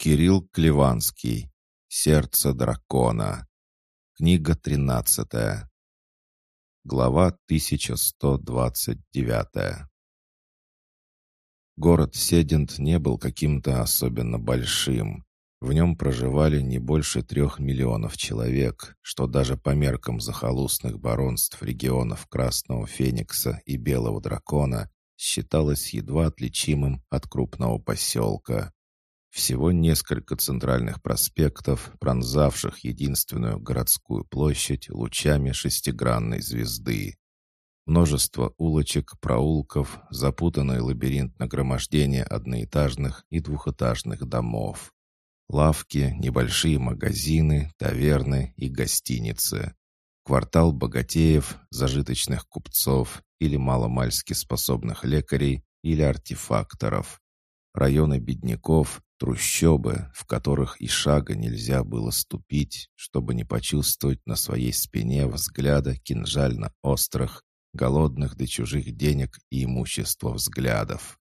Кирилл Клеванский. Сердце дракона. Книга тринадцатая. Глава 1129. Город Седент не был каким-то особенно большим. В нем проживали не больше трех миллионов человек, что даже по меркам захолустных баронств регионов Красного Феникса и Белого Дракона считалось едва отличимым от крупного поселка. Всего несколько центральных проспектов, пронзавших единственную городскую площадь лучами шестигранной звезды. Множество улочек, проулков, запутанный лабиринт нагромождения одноэтажных и двухэтажных домов. Лавки, небольшие магазины, таверны и гостиницы. Квартал богатеев, зажиточных купцов или маломальски способных лекарей или артефакторов. Районы бедняков, Трущобы, в которых и шага нельзя было ступить, чтобы не почувствовать на своей спине взгляда кинжально-острых, голодных до чужих денег и имущества взглядов.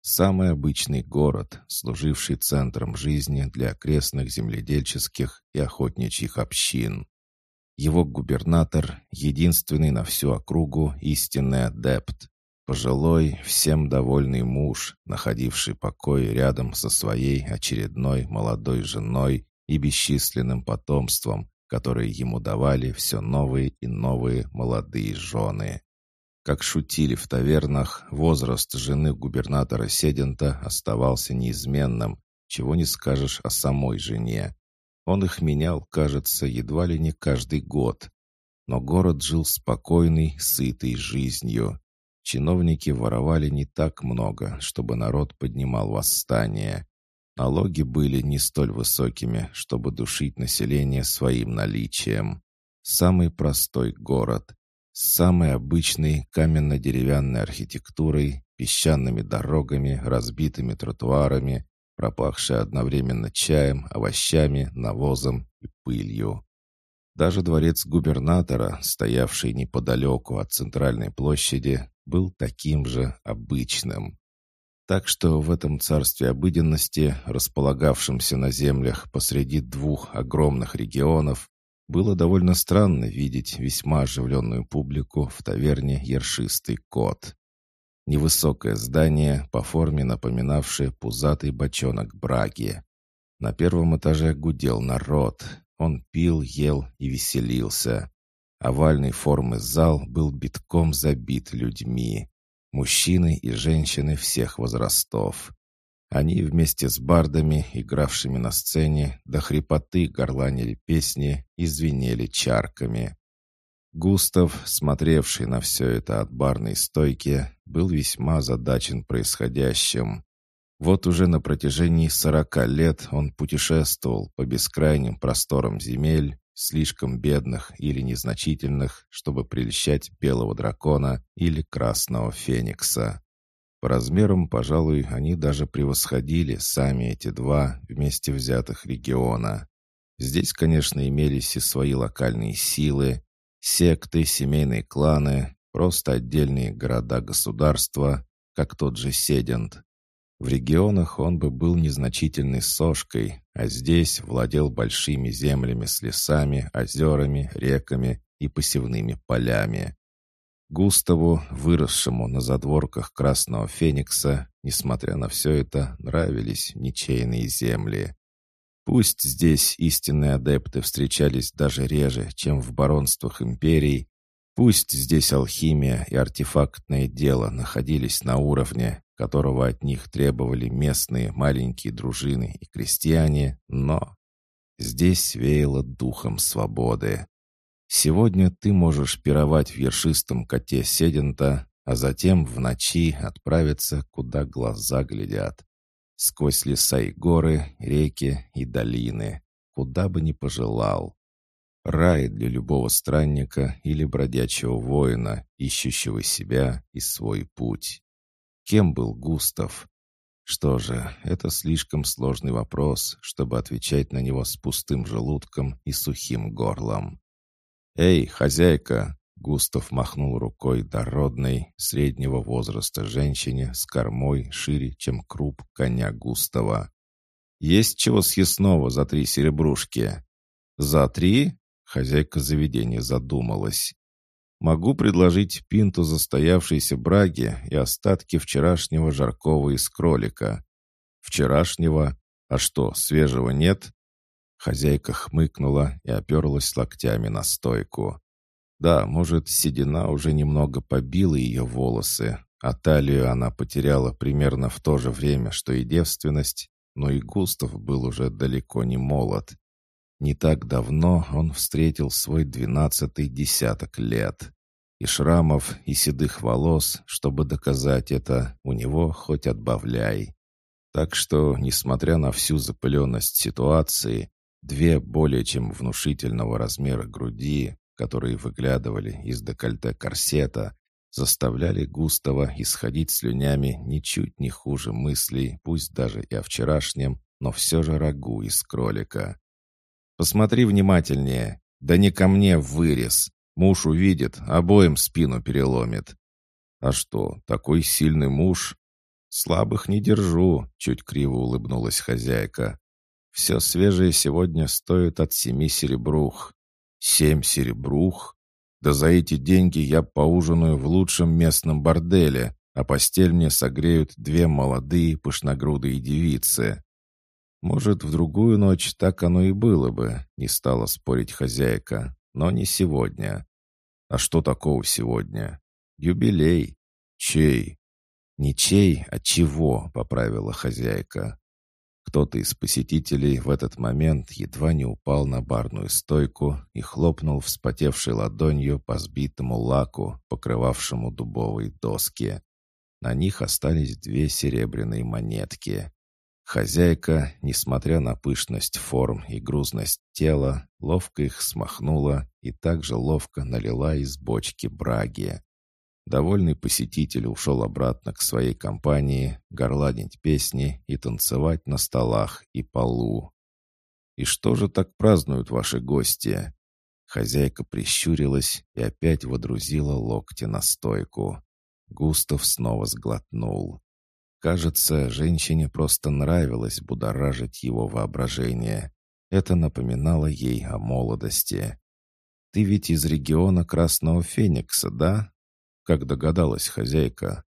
Самый обычный город, служивший центром жизни для окрестных земледельческих и охотничьих общин. Его губернатор, единственный на всю округу истинный адепт, Пожилой, всем довольный муж, находивший покой рядом со своей очередной молодой женой и бесчисленным потомством, которые ему давали все новые и новые молодые жены. Как шутили в тавернах, возраст жены губернатора Седента оставался неизменным, чего не скажешь о самой жене. Он их менял, кажется, едва ли не каждый год. Но город жил спокойной, сытой жизнью. Чиновники воровали не так много, чтобы народ поднимал восстание. Налоги были не столь высокими, чтобы душить население своим наличием. Самый простой город, с самой обычной каменно-деревянной архитектурой, песчаными дорогами, разбитыми тротуарами, пропахший одновременно чаем, овощами, навозом и пылью. Даже дворец губернатора, стоявший неподалеку от центральной площади, был таким же обычным. Так что в этом царстве обыденности, располагавшемся на землях посреди двух огромных регионов, было довольно странно видеть весьма оживленную публику в таверне «Ершистый кот». Невысокое здание, по форме напоминавшее пузатый бочонок браги. На первом этаже гудел народ. Он пил, ел и веселился. Овальной формы зал был битком забит людьми. Мужчины и женщины всех возрастов. Они вместе с бардами, игравшими на сцене, до хрипоты горланили песни и звенели чарками. Густав, смотревший на все это от барной стойки, был весьма задачен происходящим. Вот уже на протяжении сорока лет он путешествовал по бескрайним просторам земель, слишком бедных или незначительных, чтобы прельщать белого дракона или красного феникса. По размерам, пожалуй, они даже превосходили сами эти два вместе взятых региона. Здесь, конечно, имелись и свои локальные силы, секты, семейные кланы, просто отдельные города-государства, как тот же Седент, в регионах он бы был незначительной сошкой, а здесь владел большими землями с лесами, озерами, реками и посевными полями. Густаву, выросшему на задворках Красного Феникса, несмотря на все это, нравились ничейные земли. Пусть здесь истинные адепты встречались даже реже, чем в баронствах империй, пусть здесь алхимия и артефактное дело находились на уровне, которого от них требовали местные маленькие дружины и крестьяне, но здесь веяло духом свободы. Сегодня ты можешь пировать в ершистом коте Седента, а затем в ночи отправиться, куда глаза глядят. Сквозь леса и горы, реки и долины, куда бы ни пожелал. Рай для любого странника или бродячего воина, ищущего себя и свой путь. Кем был Густав? Что же, это слишком сложный вопрос, чтобы отвечать на него с пустым желудком и сухим горлом. «Эй, хозяйка!» Густав махнул рукой дородной, среднего возраста женщине с кормой шире, чем круп коня Густава. Есть чего съестного за три серебрушки?» «За три?» — хозяйка заведения задумалась. «Могу предложить пинту застоявшейся браги и остатки вчерашнего жаркого из кролика». «Вчерашнего? А что, свежего нет?» Хозяйка хмыкнула и оперлась локтями на стойку. Да, может, седина уже немного побила ее волосы, а талию она потеряла примерно в то же время, что и девственность, но и Густав был уже далеко не молод. Не так давно он встретил свой двенадцатый десяток лет. И шрамов, и седых волос, чтобы доказать это, у него хоть отбавляй. Так что, несмотря на всю запыленность ситуации, две более чем внушительного размера груди, которые выглядывали из декольте корсета, заставляли Густава исходить слюнями ничуть не хуже мыслей, пусть даже и о вчерашнем, но все же рагу из кролика. «Посмотри внимательнее. Да не ко мне вырез. Муж увидит, обоим спину переломит». «А что, такой сильный муж?» «Слабых не держу», — чуть криво улыбнулась хозяйка. «Все свежее сегодня стоит от семи серебрух». «Семь серебрух? Да за эти деньги я поужинаю в лучшем местном борделе, а постель мне согреют две молодые пышногрудые девицы. Может, в другую ночь так оно и было бы, не стала спорить хозяйка, но не сегодня. А что такого сегодня? Юбилей. Чей? Не чей, а чего, поправила хозяйка. Кто-то из посетителей в этот момент едва не упал на барную стойку и хлопнул вспотевшей ладонью по сбитому лаку, покрывавшему дубовые доски. На них остались две серебряные монетки. Хозяйка, несмотря на пышность форм и грузность тела, ловко их смахнула и также ловко налила из бочки браги. Довольный посетитель ушел обратно к своей компании, горланить песни и танцевать на столах и полу. «И что же так празднуют ваши гости?» Хозяйка прищурилась и опять водрузила локти на стойку. Густав снова сглотнул. Кажется, женщине просто нравилось будоражить его воображение. Это напоминало ей о молодости. «Ты ведь из региона Красного Феникса, да?» Как догадалась хозяйка.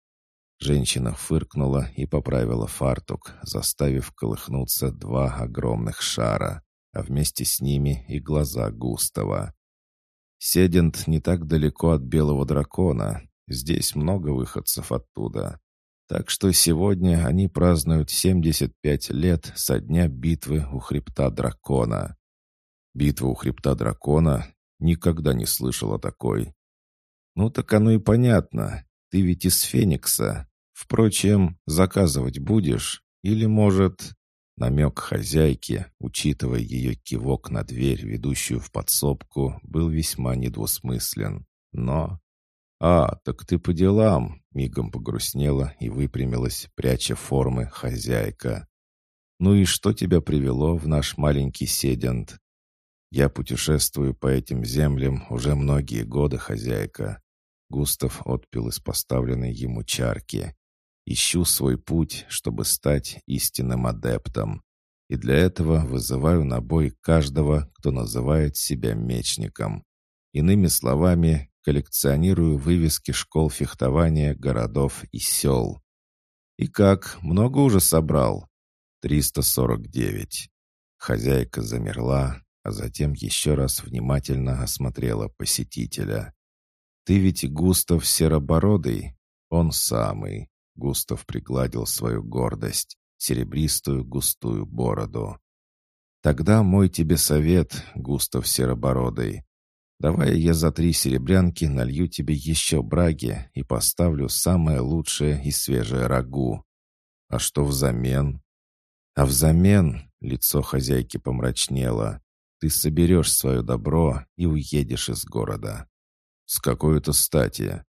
Женщина фыркнула и поправила фартук, заставив колыхнуться два огромных шара, а вместе с ними и глаза Густава. Седент не так далеко от Белого Дракона. Здесь много выходцев оттуда. Так что сегодня они празднуют 75 лет со дня битвы у хребта дракона. Битва у хребта дракона? Никогда не слышал о такой. «Ну так оно и понятно. Ты ведь из Феникса. Впрочем, заказывать будешь? Или, может...» Намек хозяйки, учитывая ее кивок на дверь, ведущую в подсобку, был весьма недвусмыслен. Но... «А, так ты по делам!» — мигом погрустнела и выпрямилась, пряча формы хозяйка. «Ну и что тебя привело в наш маленький седент?» «Я путешествую по этим землям уже многие годы, хозяйка. Густав отпил из поставленной ему чарки. «Ищу свой путь, чтобы стать истинным адептом. И для этого вызываю на бой каждого, кто называет себя мечником. Иными словами, коллекционирую вывески школ фехтования городов и сел. И как, много уже собрал? 349. Хозяйка замерла, а затем еще раз внимательно осмотрела посетителя. «Ты ведь Густав Серобородый?» «Он самый». Густав пригладил свою гордость, серебристую густую бороду. «Тогда мой тебе совет, Густав Серобородый. Давай я за три серебрянки налью тебе еще браги и поставлю самое лучшее и свежее рагу. А что взамен?» «А взамен...» — лицо хозяйки помрачнело. «Ты соберешь свое добро и уедешь из города. С какой-то стати.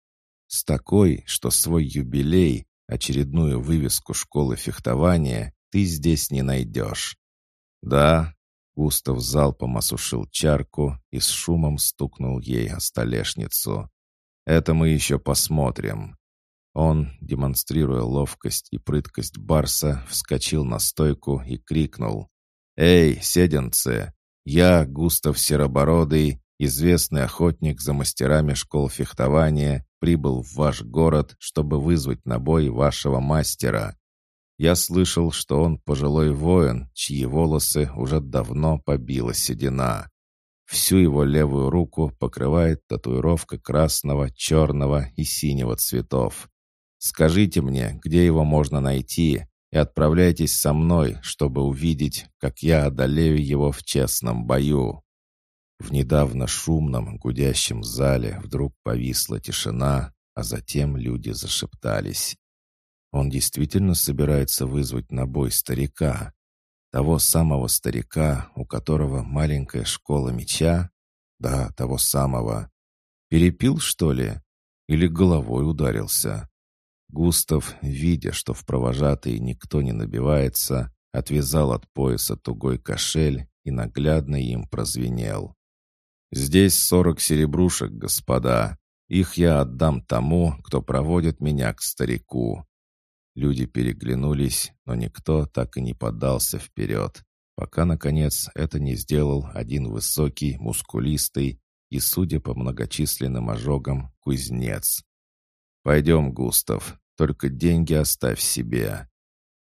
С такой, что свой юбилей, очередную вывеску школы фехтования, ты здесь не найдешь. Да, Густав залпом осушил чарку и с шумом стукнул ей о столешницу. Это мы еще посмотрим. Он, демонстрируя ловкость и прыткость барса, вскочил на стойку и крикнул. «Эй, седенцы! Я, Густав Серобородый, известный охотник за мастерами школ фехтования, прибыл в ваш город, чтобы вызвать на бой вашего мастера. Я слышал, что он пожилой воин, чьи волосы уже давно побила седина. Всю его левую руку покрывает татуировка красного, черного и синего цветов. Скажите мне, где его можно найти, и отправляйтесь со мной, чтобы увидеть, как я одолею его в честном бою». В недавно шумном, гудящем зале вдруг повисла тишина, а затем люди зашептались. Он действительно собирается вызвать на бой старика. Того самого старика, у которого маленькая школа меча? Да, того самого. Перепил, что ли? Или головой ударился? Густав, видя, что в провожатые никто не набивается, отвязал от пояса тугой кошель и наглядно им прозвенел. «Здесь сорок серебрушек, господа. Их я отдам тому, кто проводит меня к старику». Люди переглянулись, но никто так и не подался вперед, пока, наконец, это не сделал один высокий, мускулистый и, судя по многочисленным ожогам, кузнец. «Пойдем, Густав, только деньги оставь себе».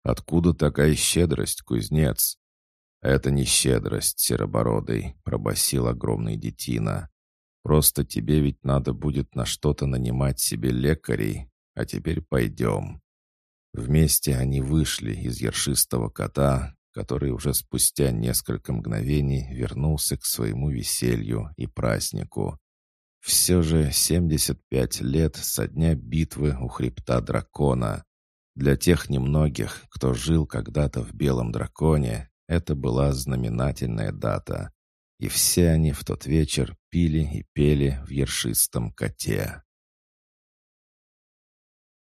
«Откуда такая щедрость, кузнец?» «Это не щедрость, серобородый», — пробасил огромный детина. «Просто тебе ведь надо будет на что-то нанимать себе лекарей, а теперь пойдем». Вместе они вышли из ершистого кота, который уже спустя несколько мгновений вернулся к своему веселью и празднику. Все же 75 лет со дня битвы у хребта дракона. Для тех немногих, кто жил когда-то в Белом драконе, это была знаменательная дата. И все они в тот вечер пили и пели в ершистом коте.